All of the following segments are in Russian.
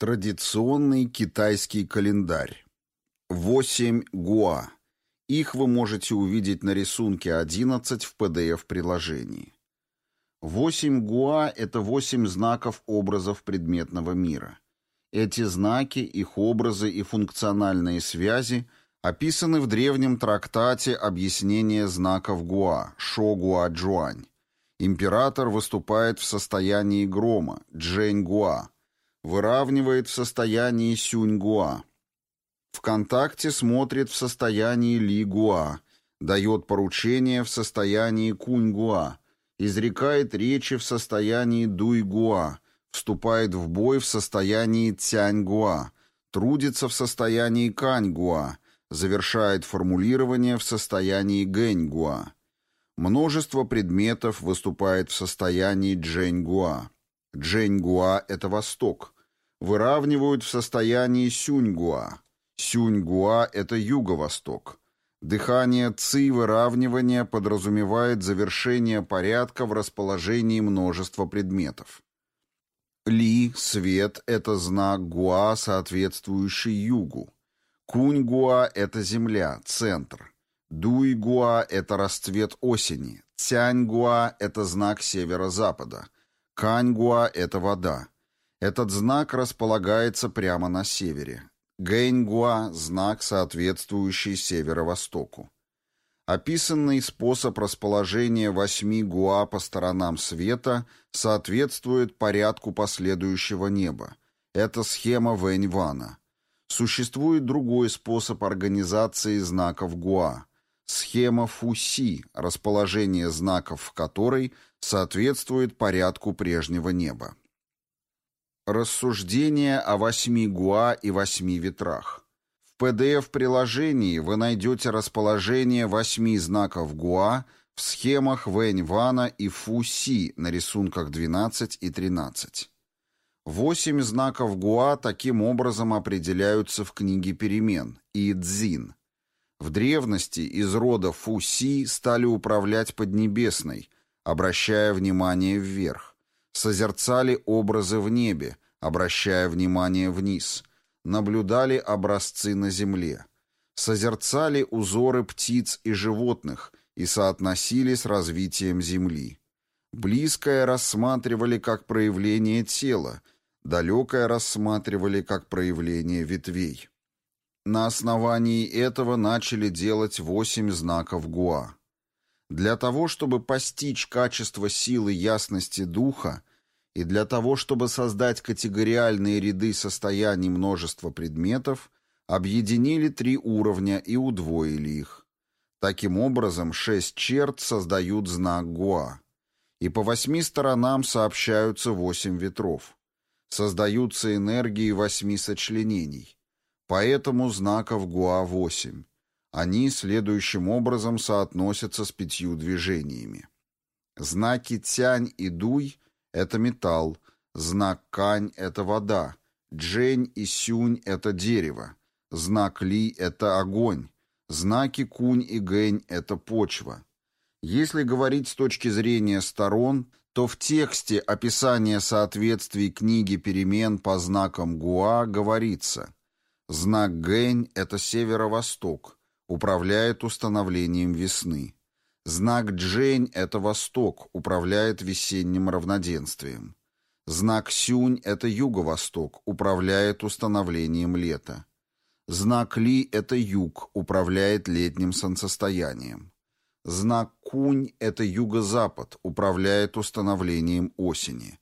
Традиционный китайский календарь. 8 гуа. Их вы можете увидеть на рисунке 11 в PDF-приложении. 8 гуа – это 8 знаков образов предметного мира. Эти знаки, их образы и функциональные связи описаны в древнем трактате «Объяснение знаков Гуа» Шо Гуа Джуань. Император выступает в состоянии грома Джень Гуа, выравнивает в состоянии Сюнь Гуа. ВКонтакте смотрит в состоянии Ли Гуа, дает поручения в состоянии Кунь Гуа, изрекает речи в состоянии дуйгуа, вступает в бой в состоянии тяньгуа, трудится в состоянии каньгуа, завершает формулирование в состоянии гэньгуа. Множество предметов выступает в состоянии. Джэньгуа – это восток. Выравнивают в состоянии сюньгуа. Сюньгуа – это юго-восток. Дыхание ци выравнивания подразумевает завершение порядка в расположении множества предметов. Ли, свет – это знак гуа, соответствующий югу. Кунь-гуа – это земля, центр. Дуй-гуа – это расцвет осени. Цянь-гуа – это знак северо-запада. Кань-гуа – это вода. Этот знак располагается прямо на севере. Гэньгуа – знак, соответствующий северо-востоку. Описанный способ расположения восьми гуа по сторонам света соответствует порядку последующего неба. Это схема Вэньвана. Существует другой способ организации знаков гуа. Схема Фуси, расположение знаков в которой соответствует порядку прежнего неба. Рассуждение о восьми гуа и восьми ветрах. В PDF-приложении вы найдете расположение восьми знаков гуа в схемах Вэнь-Вана и Фу-Си на рисунках 12 и 13. Восемь знаков гуа таким образом определяются в книге перемен и Цзин. В древности из рода Фу-Си стали управлять Поднебесной, обращая внимание вверх созерцали образы в небе, обращая внимание вниз, наблюдали образцы на земле, созерцали узоры птиц и животных и соотносили с развитием Земли. Близкое рассматривали как проявление тела, далекое рассматривали как проявление ветвей. На основании этого начали делать восемь знаков Гуа. Для того, чтобы постичь качество силы ясности духа и для того, чтобы создать категориальные ряды состояний множества предметов, объединили три уровня и удвоили их. Таким образом, шесть черт создают знак Гуа. И по восьми сторонам сообщаются восемь ветров. Создаются энергии восьми сочленений. Поэтому знаков Гуа восемь. Они следующим образом соотносятся с пятью движениями. Знаки Тянь и Дуй – это металл, знак Кань – это вода, Джень и Сюнь – это дерево, знак Ли – это огонь, знаки Кунь и Гэнь – это почва. Если говорить с точки зрения сторон, то в тексте описания соответствий книги перемен по знакам Гуа говорится. «Знак Гэнь – это северо-восток, управляет установлением весны. Знак Джень – это восток, управляет весенним равноденствием. Знак Сюнь – это юго-восток, управляет установлением лета. Знак Ли – это юг, управляет летним солнцестоянием. Знак Кунь – это юго-запад, управляет установлением осени.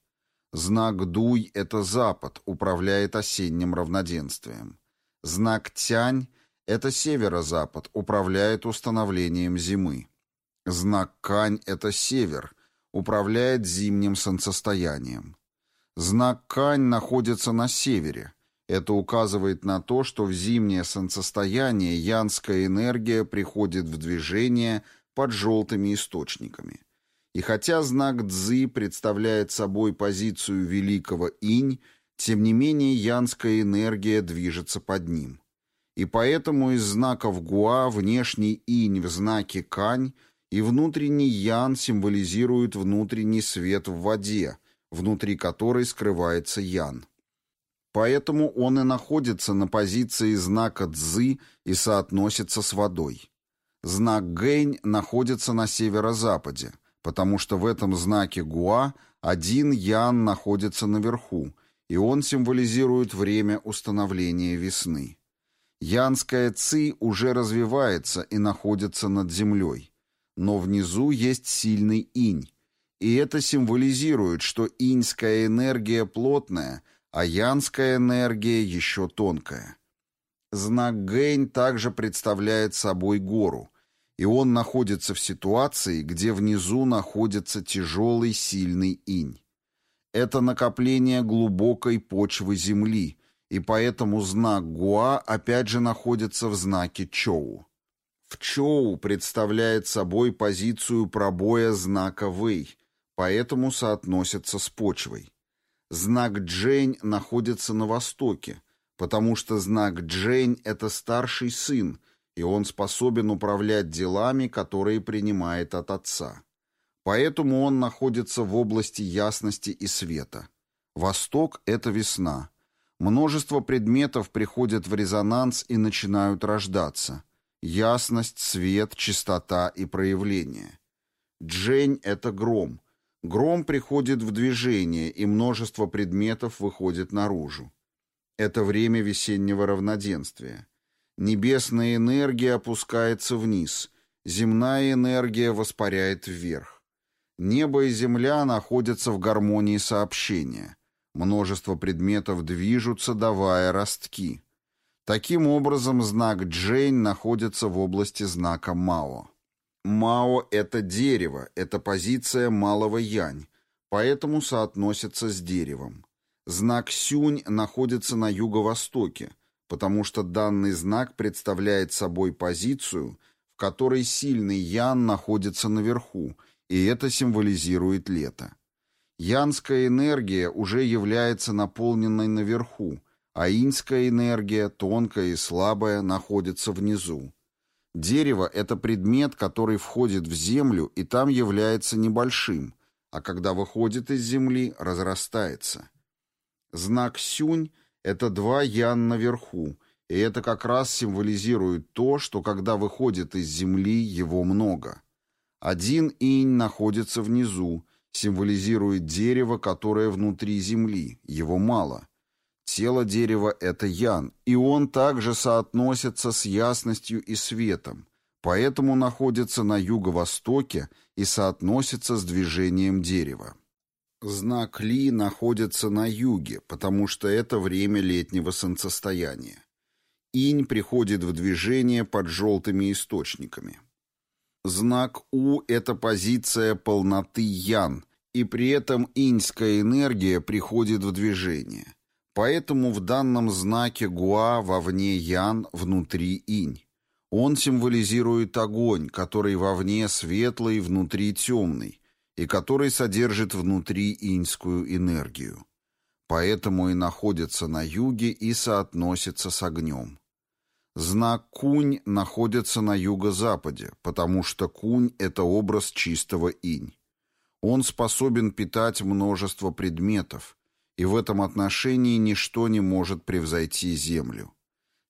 Знак Дуй – это запад, управляет осенним равноденствием. Знак Тянь это северо-запад, управляет установлением зимы. Знак Кань – это север, управляет зимним солнцестоянием. Знак Кань находится на севере. Это указывает на то, что в зимнее солнцестояние янская энергия приходит в движение под желтыми источниками. И хотя знак Цзы представляет собой позицию великого инь, тем не менее янская энергия движется под ним и поэтому из знаков Гуа внешний инь в знаке Кань и внутренний Ян символизируют внутренний свет в воде, внутри которой скрывается Ян. поэтому он и находится на позиции знака Цзы и соотносится с водой. Знак Гэнь находится на северо-западе, потому что в этом знаке Гуа один Ян находится наверху, и он символизирует время установления весны. Янская Ци уже развивается и находится над землей, но внизу есть сильный инь, и это символизирует, что иньская энергия плотная, а янская энергия еще тонкая. Знак Гэнь также представляет собой гору, и он находится в ситуации, где внизу находится тяжелый сильный инь. Это накопление глубокой почвы Земли, и поэтому знак Гуа опять же находится в знаке Чоу. В Чоу представляет собой позицию пробоя знака Вэй, поэтому соотносится с почвой. Знак Джень находится на востоке, потому что знак Джень — это старший сын, и он способен управлять делами, которые принимает от отца. Поэтому он находится в области ясности и света. Восток — это весна. Множество предметов приходят в резонанс и начинают рождаться. Ясность, свет, чистота и проявление. Джень — это гром. Гром приходит в движение, и множество предметов выходит наружу. Это время весеннего равноденствия. Небесная энергия опускается вниз, земная энергия воспаряет вверх. Небо и земля находятся в гармонии сообщения. Множество предметов движутся, давая ростки. Таким образом, знак Джейн находится в области знака Мао. Мао — это дерево, это позиция малого янь, поэтому соотносится с деревом. Знак Сюнь находится на юго-востоке, потому что данный знак представляет собой позицию, в которой сильный ян находится наверху, и это символизирует лето. Янская энергия уже является наполненной наверху, а иньская энергия, тонкая и слабая, находится внизу. Дерево — это предмет, который входит в землю и там является небольшим, а когда выходит из земли, разрастается. Знак сюнь — это два ян наверху, и это как раз символизирует то, что когда выходит из земли, его много. Один инь находится внизу, символизирует дерево, которое внутри земли, его мало. Тело дерева — это ян, и он также соотносится с ясностью и светом, поэтому находится на юго-востоке и соотносится с движением дерева. Знак Ли находится на юге, потому что это время летнего солнцестояния. Инь приходит в движение под желтыми источниками. Знак У – это позиция полноты Ян, и при этом иньская энергия приходит в движение. Поэтому в данном знаке Гуа вовне Ян, внутри Инь. Он символизирует огонь, который вовне светлый, внутри темный, и который содержит внутри иньскую энергию. Поэтому и находится на юге и соотносится с огнем. Знак Кунь находится на юго-западе, потому что Кунь — это образ чистого инь. Он способен питать множество предметов, и в этом отношении ничто не может превзойти землю.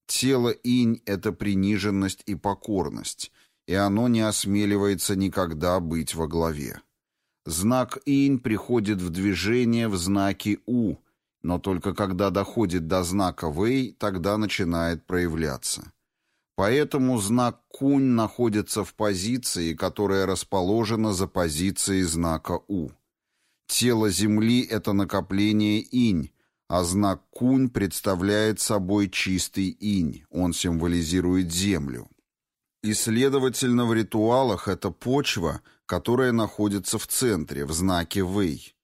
Тело инь — это приниженность и покорность, и оно не осмеливается никогда быть во главе. Знак инь приходит в движение в знаке У — но только когда доходит до знака Вэй, тогда начинает проявляться. Поэтому знак Кунь находится в позиции, которая расположена за позицией знака У. Тело Земли — это накопление инь, а знак Кунь представляет собой чистый инь, он символизирует Землю. И, следовательно, в ритуалах это почва, которая находится в центре, в знаке Вэй.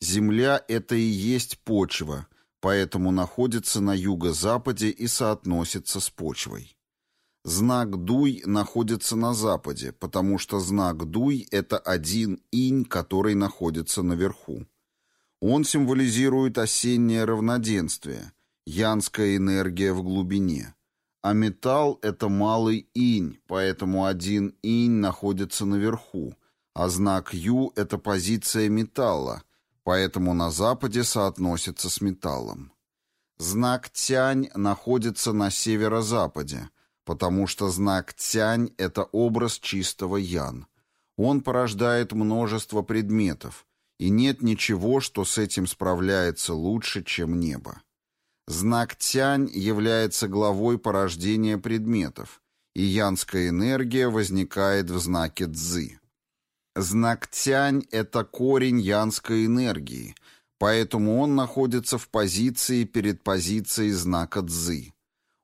Земля — это и есть почва, поэтому находится на юго-западе и соотносится с почвой. Знак Дуй находится на западе, потому что знак Дуй — это один инь, который находится наверху. Он символизирует осеннее равноденствие, янская энергия в глубине. А металл — это малый инь, поэтому один инь находится наверху, а знак Ю — это позиция металла — поэтому на Западе соотносится с металлом. Знак Тянь находится на северо-западе, потому что знак Тянь — это образ чистого Ян. Он порождает множество предметов, и нет ничего, что с этим справляется лучше, чем небо. Знак Тянь является главой порождения предметов, и янская энергия возникает в знаке Цзы. Знак Тянь — это корень янской энергии, поэтому он находится в позиции перед позицией знака Цзы.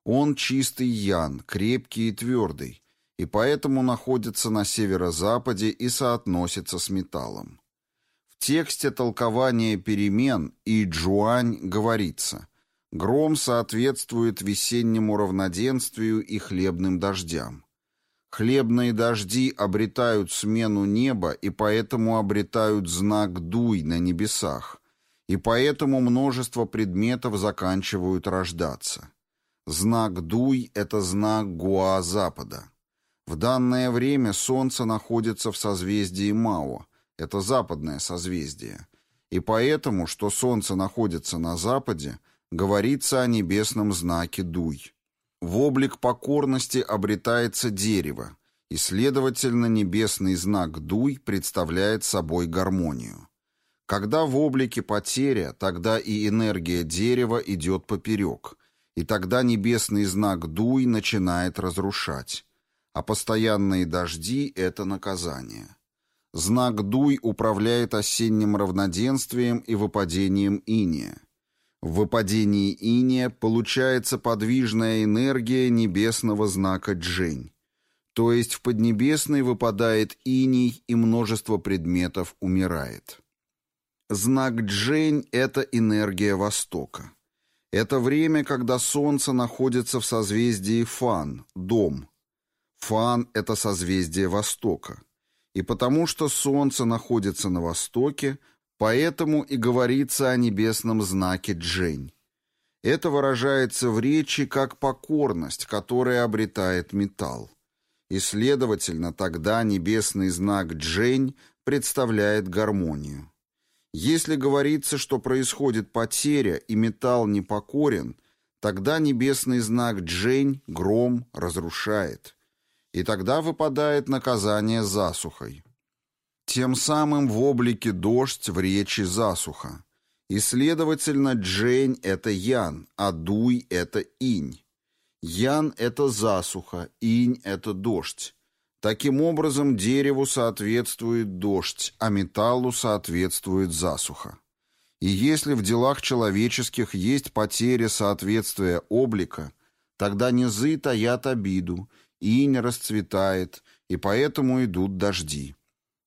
Он чистый ян, крепкий и твердый, и поэтому находится на северо-западе и соотносится с металлом. В тексте толкования перемен и Джуань говорится «Гром соответствует весеннему равноденствию и хлебным дождям. Хлебные дожди обретают смену неба и поэтому обретают знак дуй на небесах, и поэтому множество предметов заканчивают рождаться. Знак дуй — это знак Гуа Запада. В данное время Солнце находится в созвездии Мао, это западное созвездие, и поэтому, что Солнце находится на западе, говорится о небесном знаке Дуй. В облик покорности обретается дерево, и, следовательно, небесный знак Дуй представляет собой гармонию. Когда в облике потеря, тогда и энергия дерева идет поперек, и тогда небесный знак Дуй начинает разрушать а постоянные дожди — это наказание. Знак Дуй управляет осенним равноденствием и выпадением иния. В выпадении иния получается подвижная энергия небесного знака Джень. То есть в Поднебесной выпадает иней, и множество предметов умирает. Знак Джень — это энергия Востока. Это время, когда Солнце находится в созвездии Фан, дом, Фан — это созвездие Востока. И потому что Солнце находится на Востоке, поэтому и говорится о небесном знаке Джень. Это выражается в речи как покорность, которая обретает металл. И, следовательно, тогда небесный знак Джень представляет гармонию. Если говорится, что происходит потеря и металл не покорен, тогда небесный знак Джень, гром, разрушает и тогда выпадает наказание засухой. Тем самым в облике дождь, в речи засуха. И, следовательно, Джень — это Ян, а Дуй — это Инь. Ян — это засуха, Инь — это дождь. Таким образом, дереву соответствует дождь, а металлу соответствует засуха. И если в делах человеческих есть потеря соответствия облика, тогда низы таят обиду, инь расцветает, и поэтому идут дожди.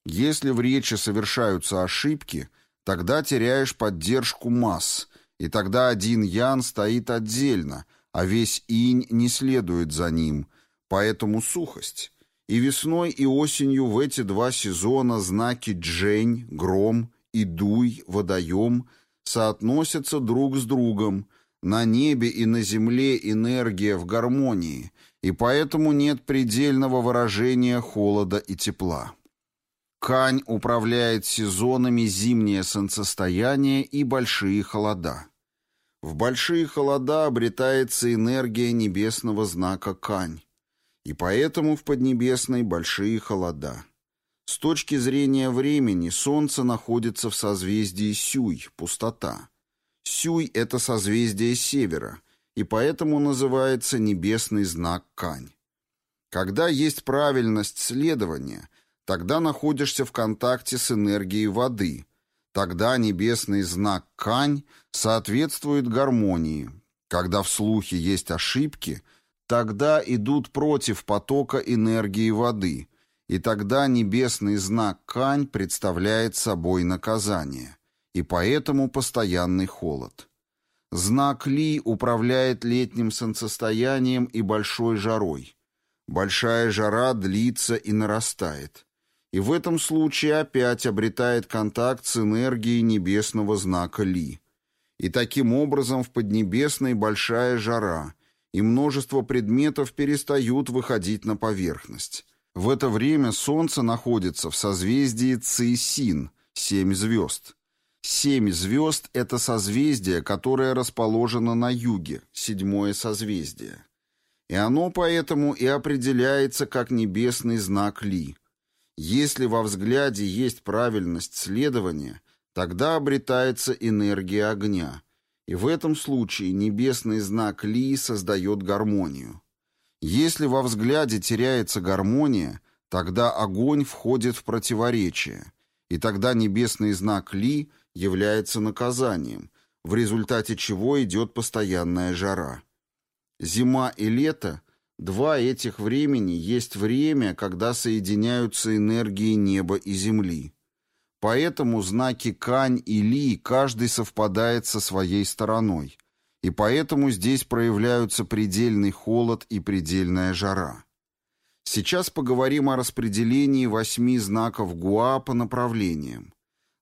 Если в речи совершаются ошибки, тогда теряешь поддержку масс, и тогда один ян стоит отдельно, а весь инь не следует за ним, поэтому сухость. И весной, и осенью в эти два сезона знаки джень, гром и дуй, водоем соотносятся друг с другом, на небе и на земле энергия в гармонии, и поэтому нет предельного выражения холода и тепла. Кань управляет сезонами зимнее солнцестояние и большие холода. В большие холода обретается энергия небесного знака Кань, и поэтому в Поднебесной большие холода. С точки зрения времени Солнце находится в созвездии Сюй, пустота. Сюй — это созвездие Севера — и поэтому называется небесный знак Кань. Когда есть правильность следования, тогда находишься в контакте с энергией воды, тогда небесный знак Кань соответствует гармонии. Когда в слухе есть ошибки, тогда идут против потока энергии воды, и тогда небесный знак Кань представляет собой наказание, и поэтому постоянный холод. Знак Ли управляет летним солнцестоянием и большой жарой. Большая жара длится и нарастает. И в этом случае опять обретает контакт с энергией небесного знака Ли. И таким образом в Поднебесной большая жара, и множество предметов перестают выходить на поверхность. В это время Солнце находится в созвездии Цисин, семь звезд. Семь звезд — это созвездие, которое расположено на юге, седьмое созвездие. И оно поэтому и определяется как небесный знак Ли. Если во взгляде есть правильность следования, тогда обретается энергия огня, и в этом случае небесный знак Ли создает гармонию. Если во взгляде теряется гармония, тогда огонь входит в противоречие, и тогда небесный знак Ли является наказанием, в результате чего идет постоянная жара. Зима и лето – два этих времени есть время, когда соединяются энергии неба и земли. Поэтому знаки Кань и Ли каждый совпадает со своей стороной, и поэтому здесь проявляются предельный холод и предельная жара. Сейчас поговорим о распределении восьми знаков Гуа по направлениям.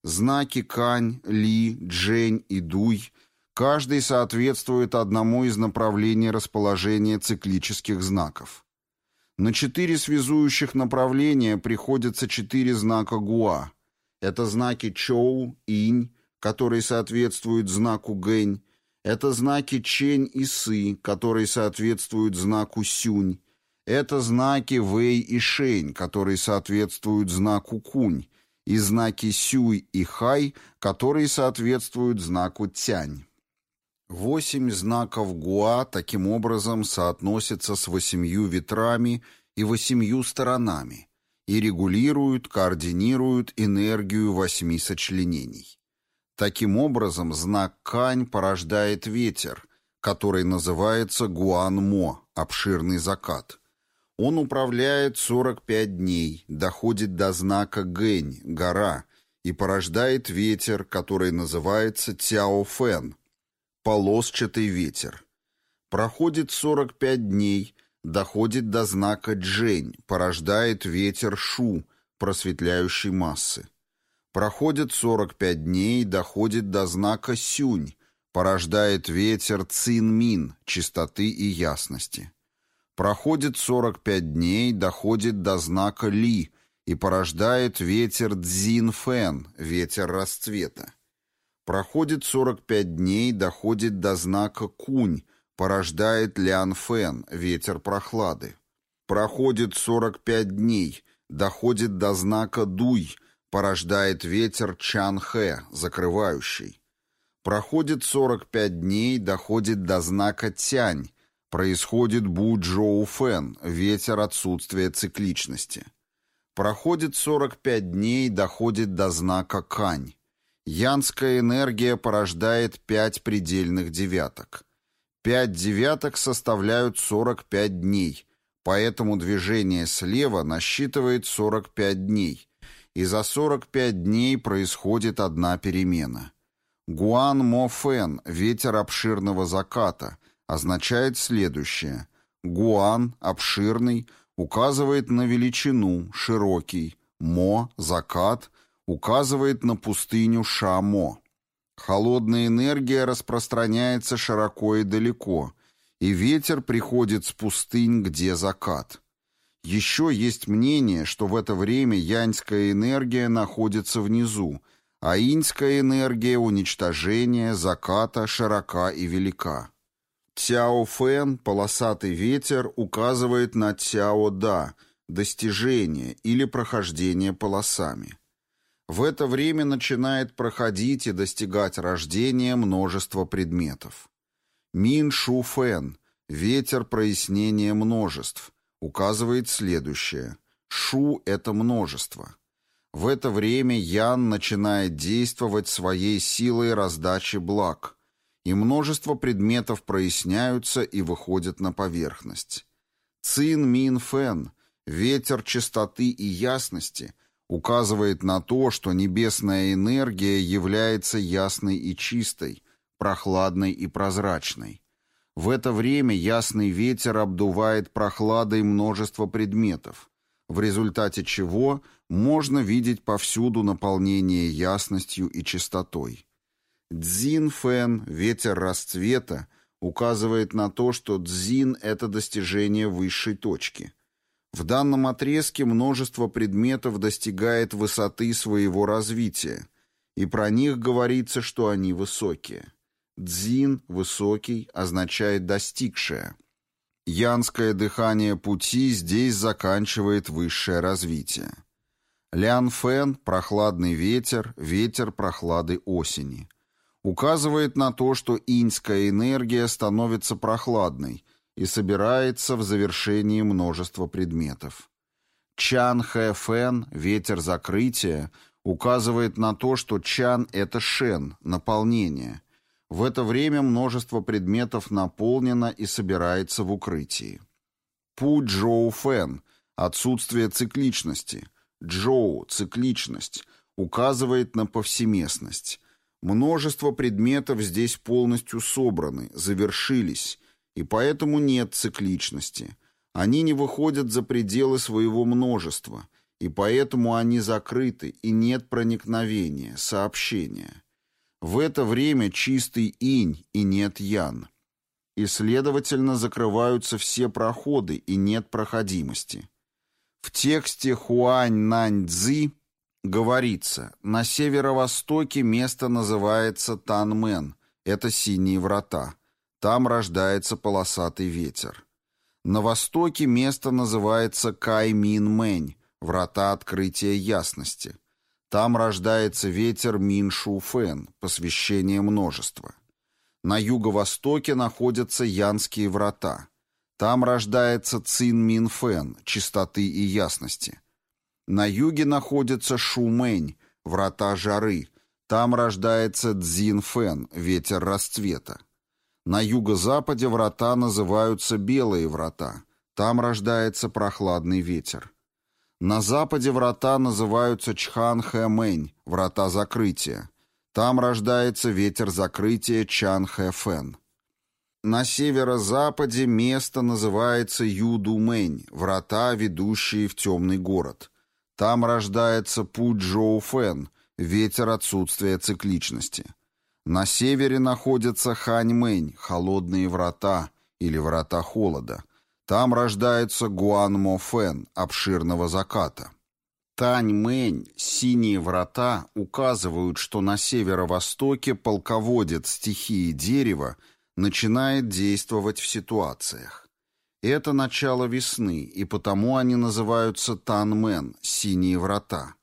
Знаки Кань, Ли, Джень и Дуй каждый соответствует одному из направлений расположения циклических знаков. На четыре связующих направления приходятся четыре знака Гуа. Это знаки Чоу, Инь, которые соответствуют знаку Гэнь, это знаки Чень и Сы, которые соответствуют знаку Сюнь, это знаки Вэй и Шень, которые соответствуют знаку Кунь, и знаки Сюй и Хай, которые соответствуют знаку Тянь. Восемь знаков Гуа таким образом соотносятся с восемью ветрами и восемью сторонами и регулируют, координируют энергию восьми сочленений. Таким образом, знак Кань порождает ветер, который называется Гуан-Мо, обширный закат – он управляет 45 дней, доходит до знака Гэнь, гора, и порождает ветер, который называется Тяофэн, полосчатый ветер. Проходит 45 дней, доходит до знака Джень, порождает ветер Шу, просветляющий массы. Проходит 45 дней, доходит до знака Сюнь, порождает ветер Цин-Мин, чистоты и ясности. Проходит 45 дней, доходит до знака Ли и порождает ветер Цзин-Фэн, ветер расцвета. Проходит 45 дней, доходит до знака Кунь, порождает Лян-Фэн, ветер прохлады. Проходит 45 дней, доходит до знака Дуй, порождает ветер Чан-Хэ, закрывающий. Проходит 45 дней, доходит до знака Тянь, Происходит Бу-Джоу-Фэн, ветер отсутствия цикличности. Проходит 45 дней, доходит до знака Кань. Янская энергия порождает 5 предельных девяток. 5 девяток составляют 45 дней, поэтому движение слева насчитывает 45 дней, и за 45 дней происходит одна перемена. Гуан Мо Фэн, ветер обширного заката, означает следующее. Гуан, обширный, указывает на величину, широкий. Мо, закат, указывает на пустыню Шамо. Холодная энергия распространяется широко и далеко, и ветер приходит с пустынь, где закат. Еще есть мнение, что в это время яньская энергия находится внизу, а иньская энергия уничтожения, заката широка и велика. Цяо Фэн, полосатый ветер, указывает на Цяо Да, достижение или прохождение полосами. В это время начинает проходить и достигать рождения множество предметов. Мин Шу Фэн, ветер прояснения множеств, указывает следующее. Шу – это множество. В это время Ян начинает действовать своей силой раздачи благ – и множество предметов проясняются и выходят на поверхность. Цин Мин Фэн, ветер чистоты и ясности, указывает на то, что небесная энергия является ясной и чистой, прохладной и прозрачной. В это время ясный ветер обдувает прохладой множество предметов, в результате чего можно видеть повсюду наполнение ясностью и чистотой. Дзин Фэн, ветер расцвета, указывает на то, что дзин – это достижение высшей точки. В данном отрезке множество предметов достигает высоты своего развития, и про них говорится, что они высокие. Дзин, высокий, означает «достигшее». Янское дыхание пути здесь заканчивает высшее развитие. Лян Фэн – прохладный ветер, ветер прохлады осени. Указывает на то, что иньская энергия становится прохладной и собирается в завершении множества предметов. Чан Хэ Фэн – ветер закрытия, указывает на то, что чан – это шен, наполнение – в это время множество предметов наполнено и собирается в укрытии. Пу Джоу Фэн – отсутствие цикличности. Джоу – цикличность, указывает на повсеместность. Множество предметов здесь полностью собраны, завершились, и поэтому нет цикличности. Они не выходят за пределы своего множества, и поэтому они закрыты, и нет проникновения, сообщения. В это время чистый инь и нет ян. И, следовательно, закрываются все проходы и нет проходимости. В тексте Хуань Нань Цзи говорится, на северо-востоке место называется Танмен, это синие врата. Там рождается полосатый ветер. На востоке место называется Каймин Мэнь, врата открытия ясности. Там рождается ветер Миншу-Фэн, посвящение множества. На юго-востоке находятся Янские врата. Там рождается Цин-Мин-Фэн, чистоты и ясности. На юге находится Шумэнь, врата жары. Там рождается Цзин-Фэн, ветер расцвета. На юго-западе врата называются Белые врата. Там рождается прохладный ветер. На западе врата называются Чхан-Хэ-Мэнь, врата закрытия. Там рождается ветер закрытия Чан-Хэ-Фэн. На северо-западе место называется Юду-Мэнь, врата, ведущие в темный город. Там рождается Пу-Джоу-Фэн, ветер отсутствия цикличности. На севере находится Хань-Мэнь, холодные врата или врата холода. Там рождается Гуан Фэн, обширного заката. Тань-Мэнь, синие врата указывают, что на северо-востоке полководец стихии дерева начинает действовать в ситуациях. Это начало весны, и потому они называются Тан-Мэн, синие врата.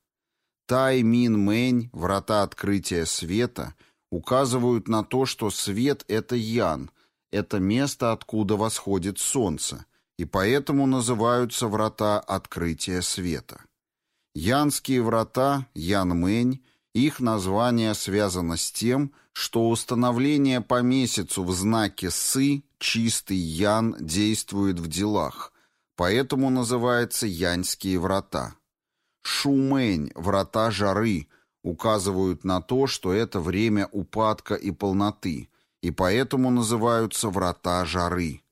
Тай-Мин-Мэнь, врата открытия света, указывают на то, что свет — это Ян, это место, откуда восходит солнце, и поэтому называются врата открытия света. Янские врата, Янмэнь, их название связано с тем, что установление по месяцу в знаке Сы, чистый Ян, действует в делах, поэтому называется Янские врата. Шумэнь, врата жары, указывают на то, что это время упадка и полноты, и поэтому называются врата жары.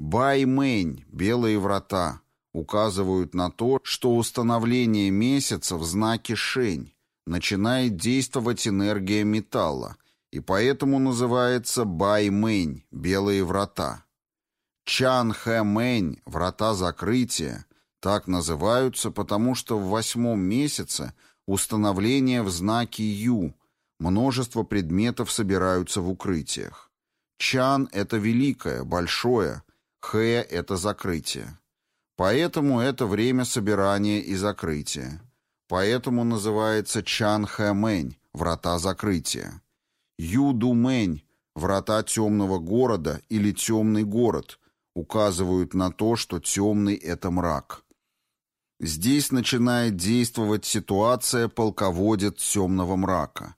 Баймэнь, белые врата, указывают на то, что установление месяца в знаке Шень начинает действовать энергия металла, и поэтому называется Баймэнь, белые врата. Чан Хэ Мэнь, врата закрытия, так называются, потому что в восьмом месяце установление в знаке Ю, множество предметов собираются в укрытиях. Чан — это великое, большое, Хэ — это закрытие. Поэтому это время собирания и закрытия. Поэтому называется Чан Хэ Мэнь, врата закрытия. Ю Ду Мэнь, врата темного города или темный город, указывают на то, что темный — это мрак. Здесь начинает действовать ситуация полководец темного мрака.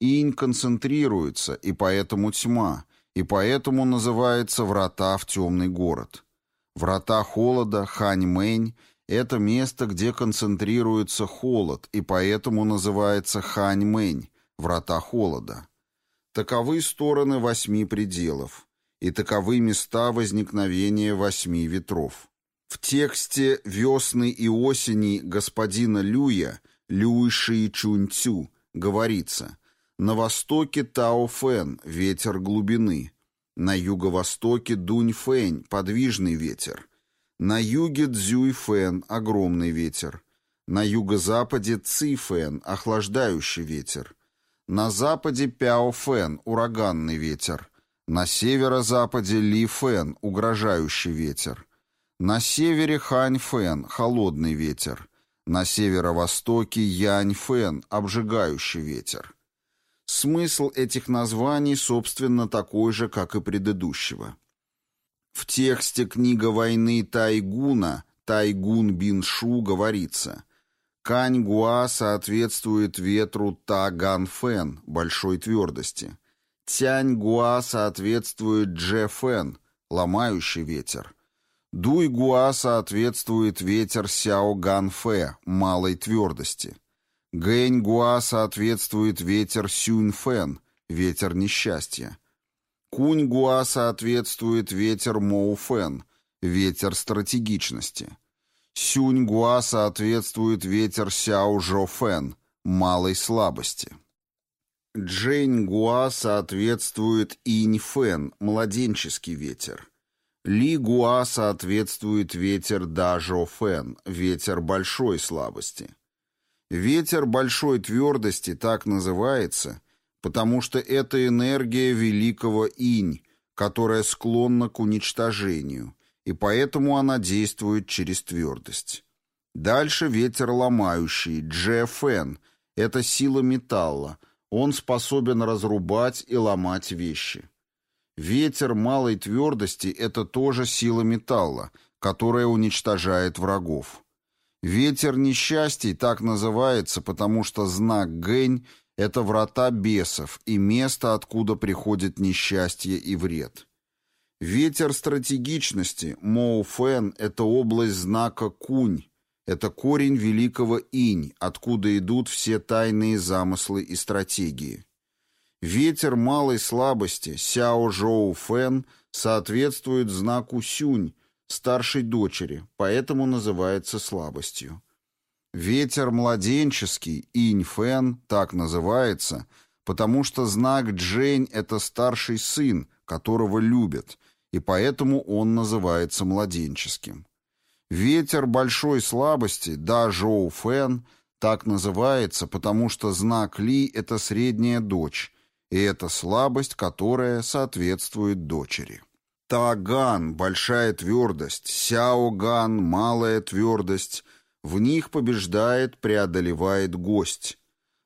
Инь концентрируется, и поэтому тьма — и поэтому называется «Врата в темный город». Врата холода, Хань-Мэнь — это место, где концентрируется холод, и поэтому называется Хань-Мэнь, Врата холода. Таковы стороны восьми пределов, и таковы места возникновения восьми ветров. В тексте «Весны и осени» господина Люя, Люй Ши Чунцю, говорится на востоке Тао-Фэн, ветер глубины. На юго-востоке Дунь-Фэнь, подвижный ветер. На юге Цзюй-Фэн, огромный ветер. На юго-западе Ци-Фэн, охлаждающий ветер. На западе Пяофен – ураганный ветер. На северо-западе Ли-Фен – угрожающий ветер. На севере Хань-Фен – холодный ветер. На северо-востоке Янь-Фен – обжигающий ветер. Смысл этих названий, собственно, такой же, как и предыдущего. В тексте «Книга войны Тайгуна» Тайгун Бин Шу говорится «Кань Гуа соответствует ветру Та Фэн, большой твердости. Тянь Гуа соответствует Дже Фэн, ломающий ветер. Дуй Гуа соответствует ветер Сяо Ган Фэн, малой твердости. Гэнь Гуа соответствует ветер Сюнь Фэн, ветер несчастья. Кунь Гуа соответствует ветер Моу Фэн, ветер стратегичности. Сюнь Гуа соответствует ветер Сяо Жо Фэн, малой слабости. Джень Гуа соответствует Инь Фэн, младенческий ветер. Ли Гуа соответствует ветер Дажо Фэн, ветер большой слабости. Ветер большой твердости так называется, потому что это энергия великого инь, которая склонна к уничтожению, и поэтому она действует через твердость. Дальше ветер ломающий, Джефен, это сила металла, он способен разрубать и ломать вещи. Ветер малой твердости – это тоже сила металла, которая уничтожает врагов. Ветер несчастий так называется, потому что знак Гэнь — это врата бесов и место, откуда приходит несчастье и вред. Ветер стратегичности, Моу Фэн — это область знака Кунь, это корень великого Инь, откуда идут все тайные замыслы и стратегии. Ветер малой слабости, Сяо Жоу Фэн, соответствует знаку Сюнь, старшей дочери, поэтому называется слабостью. Ветер младенческий, инь-фэн, так называется, потому что знак Джень — это старший сын, которого любят, и поэтому он называется младенческим. Ветер большой слабости, да Жоу Фэн, так называется, потому что знак Ли — это средняя дочь, и это слабость, которая соответствует дочери. Таган – большая твердость, Сяоган – малая твердость. В них побеждает, преодолевает гость.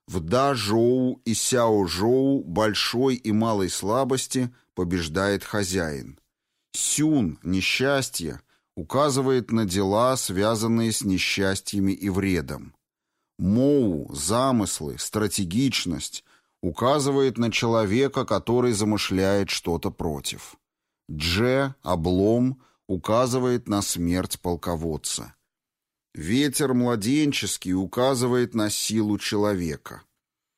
В Да-жоу и Сяо-жоу большой и малой слабости побеждает хозяин. Сюн – несчастье, указывает на дела, связанные с несчастьями и вредом. Моу – замыслы, стратегичность, указывает на человека, который замышляет что-то против. Дже, облом, указывает на смерть полководца. Ветер младенческий указывает на силу человека.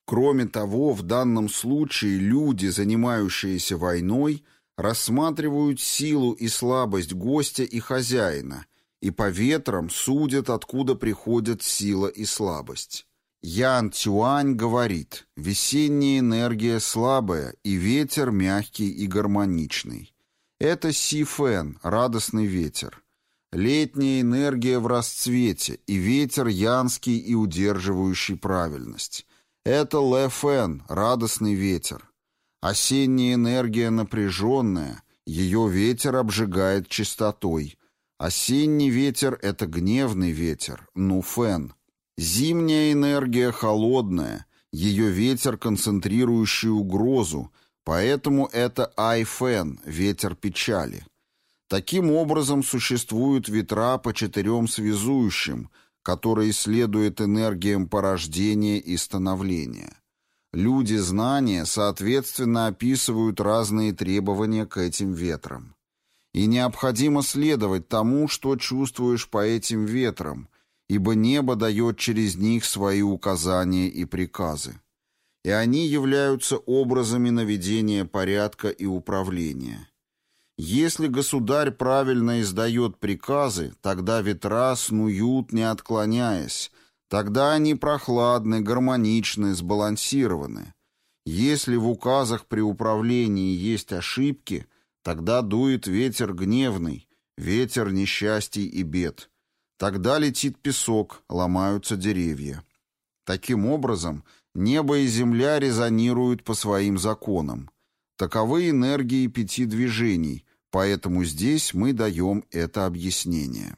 Кроме того, в данном случае люди, занимающиеся войной, рассматривают силу и слабость гостя и хозяина, и по ветрам судят, откуда приходят сила и слабость. Ян Цюань говорит, весенняя энергия слабая, и ветер мягкий и гармоничный. Это Си-Фэн, радостный ветер. Летняя энергия в расцвете, и ветер янский и удерживающий правильность. Это Лэ-Фэн, радостный ветер. Осенняя энергия напряженная, ее ветер обжигает чистотой. Осенний ветер — это гневный ветер, Ну-Фэн. Зимняя энергия холодная, ее ветер, концентрирующий угрозу, Поэтому это айфен, ветер печали. Таким образом существуют ветра по четырем связующим, которые следуют энергиям порождения и становления. Люди знания, соответственно, описывают разные требования к этим ветрам. И необходимо следовать тому, что чувствуешь по этим ветрам, ибо небо дает через них свои указания и приказы и они являются образами наведения порядка и управления. Если государь правильно издает приказы, тогда ветра снуют, не отклоняясь, тогда они прохладны, гармоничны, сбалансированы. Если в указах при управлении есть ошибки, тогда дует ветер гневный, ветер несчастий и бед. Тогда летит песок, ломаются деревья. Таким образом, Небо и земля резонируют по своим законам. Таковы энергии пяти движений, поэтому здесь мы даем это объяснение.